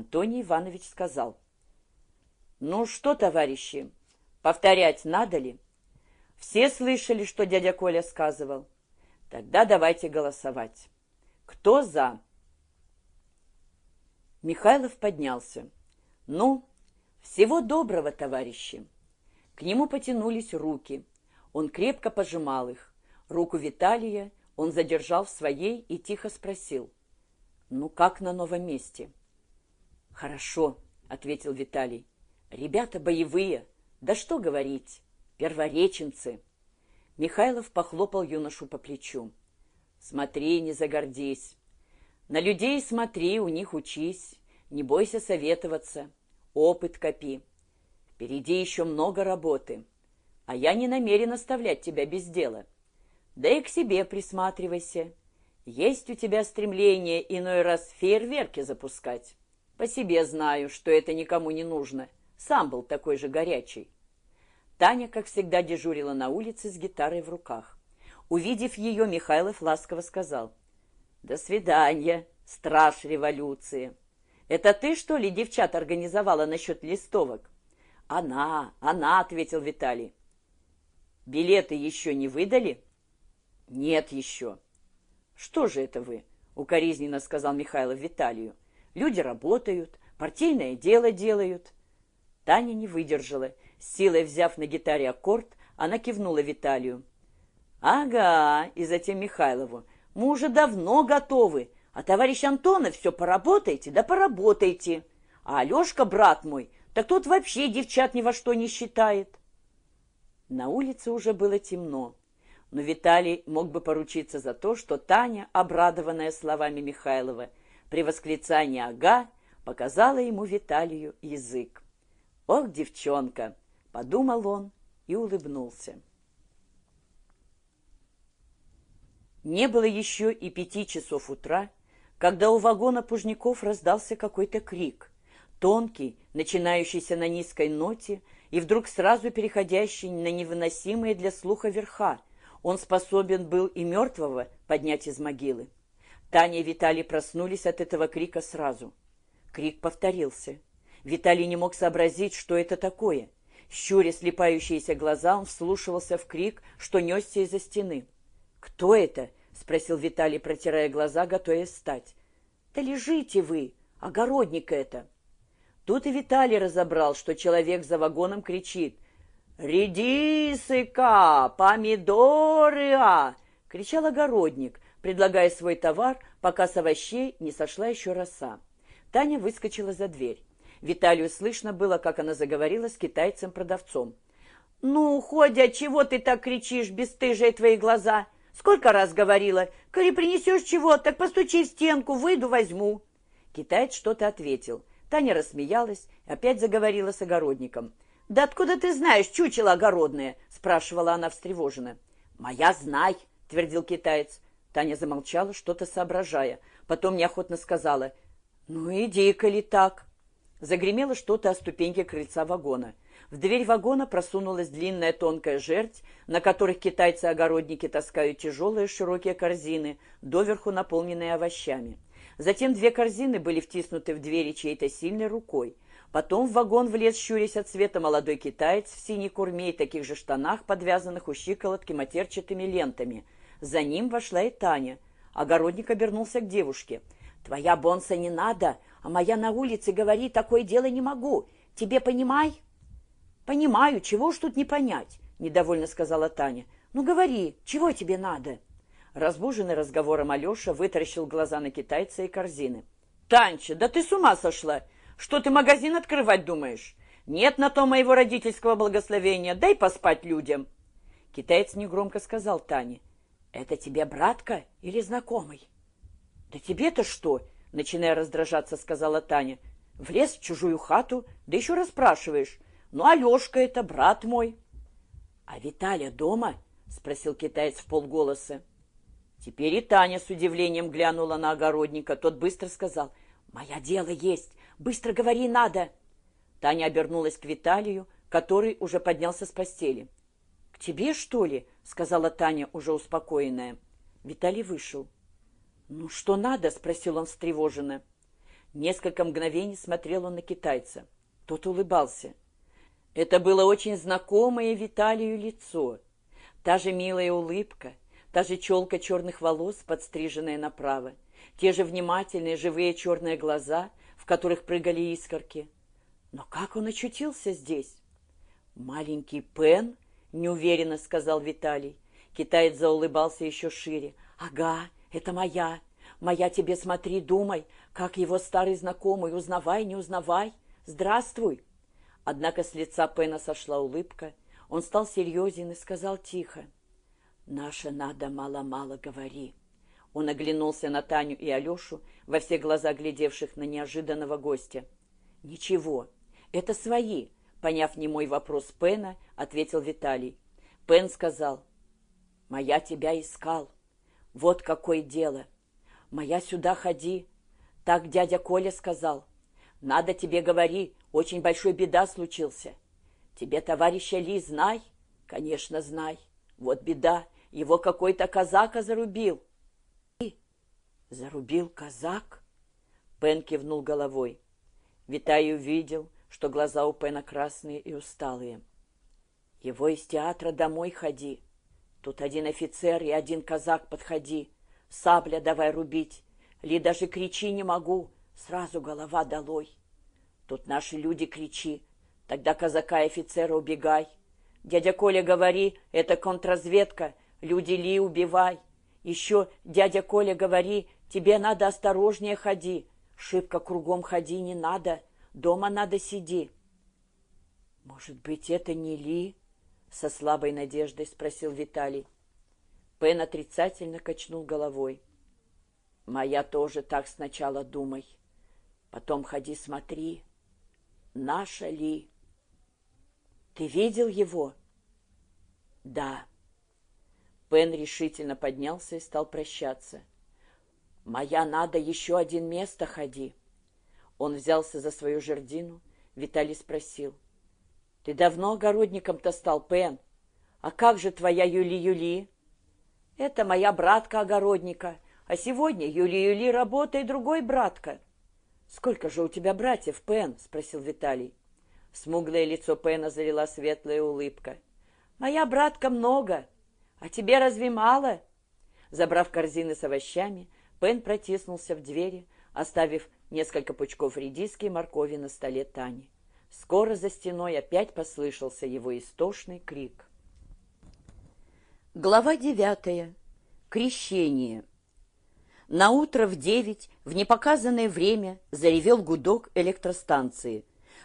Антоний Иванович сказал. «Ну что, товарищи, повторять надо ли? Все слышали, что дядя Коля сказывал? Тогда давайте голосовать. Кто за?» Михайлов поднялся. «Ну, всего доброго, товарищи!» К нему потянулись руки. Он крепко пожимал их. Руку Виталия он задержал в своей и тихо спросил. «Ну, как на новом месте?» «Хорошо», — ответил Виталий. «Ребята боевые. Да что говорить, первореченцы». Михайлов похлопал юношу по плечу. «Смотри, не загордись. На людей смотри, у них учись. Не бойся советоваться. Опыт копи. Впереди еще много работы. А я не намерен оставлять тебя без дела. Да и к себе присматривайся. Есть у тебя стремление иной раз фейерверки запускать. По себе знаю, что это никому не нужно. Сам был такой же горячий. Таня, как всегда, дежурила на улице с гитарой в руках. Увидев ее, Михайлов ласково сказал. «До свидания, страж революции. Это ты, что ли, девчат организовала насчет листовок?» «Она, она», — ответил Виталий. «Билеты еще не выдали?» «Нет еще». «Что же это вы?» — укоризненно сказал Михайлов Виталию. «Люди работают, партийное дело делают». Таня не выдержала. С силой взяв на гитаре аккорд, она кивнула Виталию. «Ага», и затем Михайлову. «Мы уже давно готовы, а товарищ Антонов все поработайте, да поработайте. А Алешка, брат мой, так тот вообще девчат ни во что не считает». На улице уже было темно но Виталий мог бы поручиться за то, что Таня, обрадованная словами Михайлова, при восклицании «ага», показала ему Виталию язык. «Ох, девчонка!» — подумал он и улыбнулся. Не было еще и пяти часов утра, когда у вагона Пужников раздался какой-то крик, тонкий, начинающийся на низкой ноте и вдруг сразу переходящий на невыносимые для слуха верха — он способен был и мертвого поднять из могилы. Таня и Виталий проснулись от этого крика сразу. Крик повторился. Виталий не мог сообразить, что это такое. Щуря слепающиеся глаза, он вслушивался в крик, что несся из-за стены. «Кто это?» — спросил Виталий, протирая глаза, готовясь встать. «Да лежите вы! Огородник это!» Тут и Виталий разобрал, что человек за вагоном кричит — «Редисыка! Помидоры!» а!» — кричал огородник, предлагая свой товар, пока с овощей не сошла еще роса. Таня выскочила за дверь. Виталию слышно было, как она заговорила с китайцем-продавцом. «Ну, Ходя, чего ты так кричишь, бесстыжие твои глаза? Сколько раз говорила, коли принесешь чего, так постучи в стенку, выйду, возьму». Китаец что-то ответил. Таня рассмеялась, опять заговорила с огородником – «Да откуда ты знаешь, чучело огородное?» — спрашивала она встревоженно. «Моя знай», — твердил китаец. Таня замолчала, что-то соображая. Потом неохотно сказала, «Ну, иди-ка ли так?» Загремело что-то о ступеньке крыльца вагона. В дверь вагона просунулась длинная тонкая жердь, на которых китайцы-огородники таскают тяжелые широкие корзины, доверху наполненные овощами. Затем две корзины были втиснуты в двери чьей-то сильной рукой. Потом в вагон влез, щурясь от света, молодой китаец в синей курме и таких же штанах, подвязанных у щиколотки матерчатыми лентами. За ним вошла и Таня. Огородник обернулся к девушке. «Твоя бонса не надо, а моя на улице, говори, такое дело не могу. Тебе понимай?» «Понимаю, чего уж тут не понять», — недовольно сказала Таня. «Ну говори, чего тебе надо?» Разбуженный разговором Алеша вытаращил глаза на китайца и корзины. «Танча, да ты с ума сошла! Что ты магазин открывать думаешь? Нет на то моего родительского благословения. Дай поспать людям. Китаец негромко сказал Тане. Это тебе братка или знакомый? Да тебе-то что? Начиная раздражаться, сказала Таня. Влез в чужую хату, да еще расспрашиваешь. Ну, Алешка это брат мой. А Виталя дома? Спросил китаец в полголоса. Теперь и Таня с удивлением глянула на огородника. Тот быстро сказал, «Моя дело есть. Быстро говори, надо!» Таня обернулась к Виталию, который уже поднялся с постели. «К тебе, что ли?» — сказала Таня, уже успокоенная. Виталий вышел. «Ну, что надо?» — спросил он встревоженно. Несколько мгновений смотрел он на китайца. Тот улыбался. Это было очень знакомое Виталию лицо. Та же милая улыбка, та же челка черных волос, подстриженная направо, те же внимательные живые черные глаза, в которых прыгали искорки. Но как он очутился здесь? «Маленький Пен?» — неуверенно сказал Виталий. Китаец заулыбался еще шире. «Ага, это моя. Моя тебе смотри, думай, как его старый знакомый. Узнавай, не узнавай. Здравствуй!» Однако с лица Пена сошла улыбка. Он стал серьезен и сказал тихо. «Наша надо мало-мало говори». Он оглянулся на Таню и Алешу, во все глаза глядевших на неожиданного гостя. «Ничего, это свои», — поняв немой вопрос Пена, ответил Виталий. Пен сказал, «Моя тебя искал. Вот какое дело. Моя сюда ходи». Так дядя Коля сказал. «Надо тебе говори, очень большой беда случился. Тебе товарища Ли знай? Конечно, знай. Вот беда, его какой-то казака зарубил. Зарубил казак? Пен кивнул головой. Витай увидел, что глаза у Пена красные и усталые. Его из театра домой ходи. Тут один офицер и один казак подходи. Сабля давай рубить. Ли даже кричи не могу, сразу голова долой. Тут наши люди кричи. Тогда казака и офицера убегай. Дядя Коля, говори, это контрразведка. Люди ли убивай. Еще, дядя Коля, говори, тебе надо осторожнее ходи. Шибко кругом ходи не надо. Дома надо сиди. Может быть, это не Ли? Со слабой надеждой спросил Виталий. Пен отрицательно качнул головой. Моя тоже так сначала думай. Потом ходи смотри наша ли? Ты видел его? Да. Пен решительно поднялся и стал прощаться. Моя надо еще один место ходи. Он взялся за свою жердину. Виталий спросил. Ты давно огородником-то стал, Пен? А как же твоя Юли-Юли? Это моя братка огородника. А сегодня Юли-Юли работает другой братка. «Сколько же у тебя братьев, Пен?» — спросил Виталий. Смуглое лицо Пена залила светлая улыбка. «Моя братка много, а тебе разве мало?» Забрав корзины с овощами, Пен протиснулся в двери, оставив несколько пучков редиски и моркови на столе Тани. Скоро за стеной опять послышался его истошный крик. Глава девятая. Крещение. На утро в девять, в непоказанное время, заревел гудок электростанции.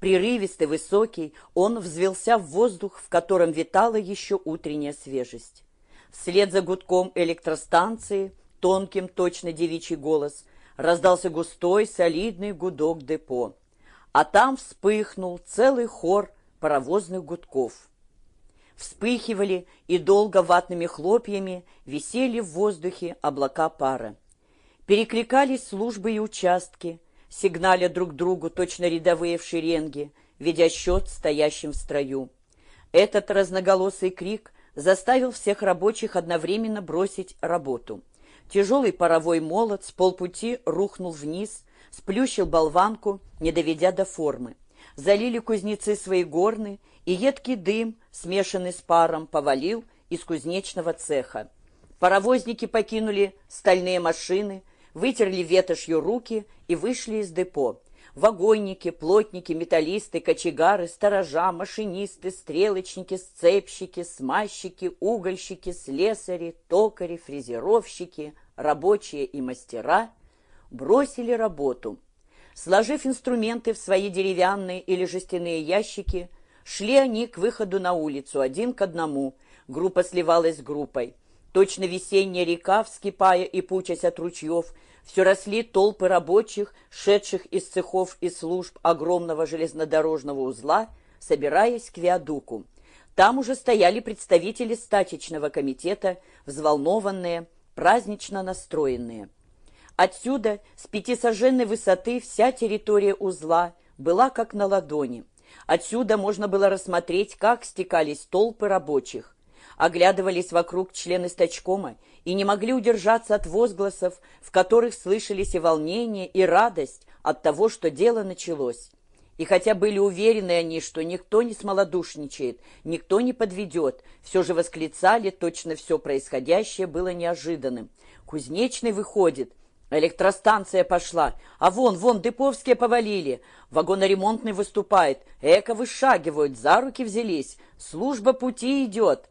Прерывистый, высокий, он взвелся в воздух, в котором витала еще утренняя свежесть. Вслед за гудком электростанции, тонким, точно девичий голос, раздался густой, солидный гудок депо. А там вспыхнул целый хор паровозных гудков. Вспыхивали и долго ватными хлопьями висели в воздухе облака пара. Перекликались службы и участки, сигналя друг другу точно рядовые в шеренге, ведя счет стоящим в строю. Этот разноголосый крик заставил всех рабочих одновременно бросить работу. Тяжелый паровой молот с полпути рухнул вниз, сплющил болванку, не доведя до формы. Залили кузнецы свои горны, и едкий дым, смешанный с паром, повалил из кузнечного цеха. Паровозники покинули стальные машины, вытерли ветошью руки и вышли из депо. Вагонники, плотники, металлисты, кочегары, сторожа, машинисты, стрелочники, сцепщики, смазчики, угольщики, слесари, токари, фрезеровщики, рабочие и мастера бросили работу. Сложив инструменты в свои деревянные или жестяные ящики, шли они к выходу на улицу один к одному. Группа сливалась с группой. Точно весенняя река, вскипая и пучась от ручьев, все росли толпы рабочих, шедших из цехов и служб огромного железнодорожного узла, собираясь к виадуку. Там уже стояли представители стачечного комитета, взволнованные, празднично настроенные. Отсюда, с пятисоженной высоты, вся территория узла была как на ладони. Отсюда можно было рассмотреть, как стекались толпы рабочих оглядывались вокруг члены стачкома и не могли удержаться от возгласов, в которых слышались и волнение, и радость, от того, что дело началось. И хотя были уверены они, что никто не смолодушничает, никто не подведет, все же восклицали, точно все происходящее было неожиданным. Кузнечный выходит, электростанция пошла, а вон, вон, Деповские повалили, вагоноремонтный выступает, эко вышагивают, за руки взялись, служба пути идет.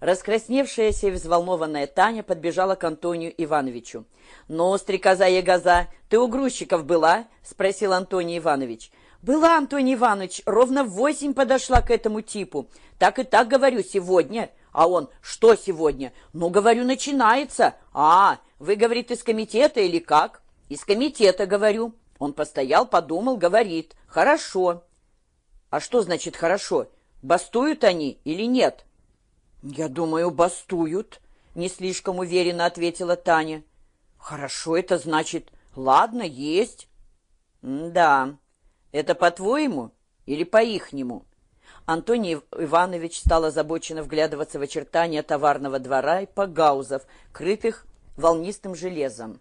Раскрасневшаяся и взволнованная Таня подбежала к Антонию Ивановичу. «Ну, стрекоза Ягоза, ты у грузчиков была?» — спросил Антоний Иванович. «Была, Антоний Иванович, ровно в восемь подошла к этому типу. Так и так говорю, сегодня». А он, что сегодня? Ну, говорю, начинается. А, вы, говорит, из комитета или как? Из комитета, говорю. Он постоял, подумал, говорит. Хорошо. А что значит хорошо? Бастуют они или нет? Я думаю, бастуют, не слишком уверенно ответила Таня. Хорошо, это значит, ладно, есть. да. Это по-твоему или по-ихнему? Антоний Иванович стал озабоченно вглядываться в очертания товарного двора и погаузов, крытых волнистым железом.